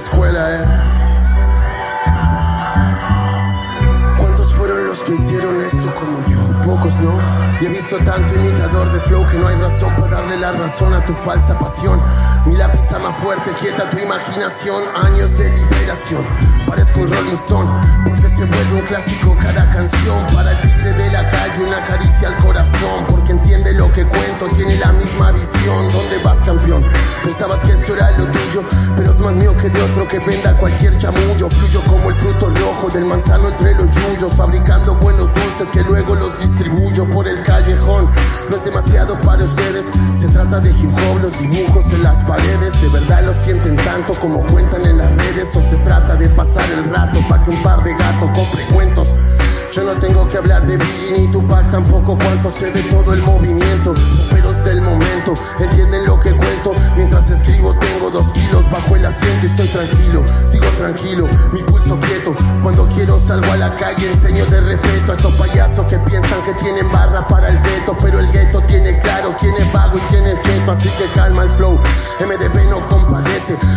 escuela, eh. ¿Cuántos fueron los que hicieron esto como yo? Pocos, ¿no? Y he visto tanto imitador de flow que no hay razón para darle la razón a tu falsa pasión. Mi lápiz más fuerte, quieta tu imaginación, años de liberación. Parezco un Rolling Stone, porque se vuelve un clásico cada canción. Para el tigre de la calle, una caricia al corazón, porque entiende lo que cuento, tiene la misma visión. ¿Dónde vas, campeón? Pensabas que esto era lo tuyo, pero que de otro que venda cualquier chamullo. Fluyo como el fruto rojo del manzano entre los yuyos, fabricando buenos dulces que luego los distribuyo por el callejón. No es demasiado para ustedes, se trata de hip hop, los dibujos en las paredes. De verdad lo sienten tanto como cuentan en las redes, o se trata de pasar el rato para que un par de gatos compre cuentos. Yo no tengo que hablar de Biggie ni Tupac tampoco cuánto sé de todo el movimiento Pero es del momento, entienden lo que cuento bajo el asiento estoy tranquilo Sigo tranquilo, mi pulso quieto. Cuando quiero salgo a la calle, enseño de respeto A estos payasos que piensan que tienen barra para el gueto Pero el gueto tiene claro quién es vago y quién es quieto Así que calma el flow,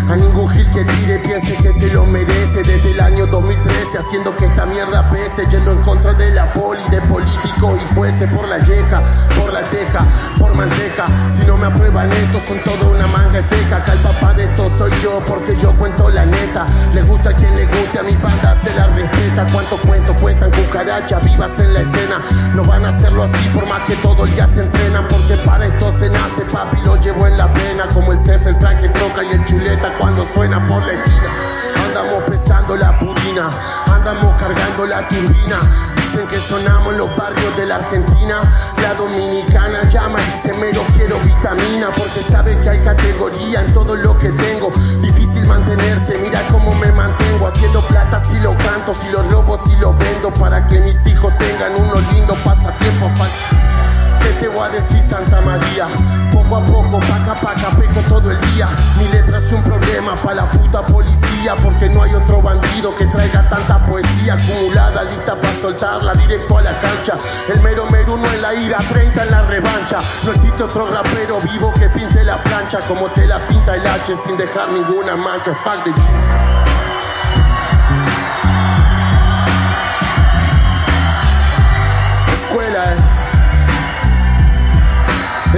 A ningún gil que tire piense que se lo merece Desde el año 2013 haciendo que esta mierda pese Yendo en contra de la poli, de políticos y jueces por la yeca, por la teca, por manteca. Si no me aprueban esto, son todo una manga feca. Acá el papá de esto soy yo, porque yo cuento la neta. Le gusta a quien le guste, a mi banda se la respeta. Cuánto cuento cuentan cucarachas vivas en la escena. No van a hacerlo así por más que todo el día se entrenan, porque para esto se nace, papi, lo llevo en y el Chuleta cuando suena por la esquina. Andamos pesando la purina, andamos cargando la turbina. Dicen que sonamos en los barrios de la Argentina. La dominicana llama, dice mero quiero vitamina. Porque sabe que hay categoría en todo lo que tengo. Difícil mantenerse, mira cómo me mantengo. Haciendo plata si lo canto, si lo robo, si lo vendo. Para que mis hijos tengan unos lindos pasatiempos. ¿Qué te voy a decir, Santa María? Poco a poco, paca paca, peco todo el día. Mi letra es un problema para la puta policía, porque no hay otro bandido que traiga tanta poesía acumulada, lista para soltarla directo a la cancha. El mero meruno en la ira, 30 en la revancha. No existe otro rapero vivo que pinte la plancha como te la pinta el H sin dejar ninguna mancha. Fuck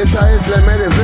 Esa es la MDB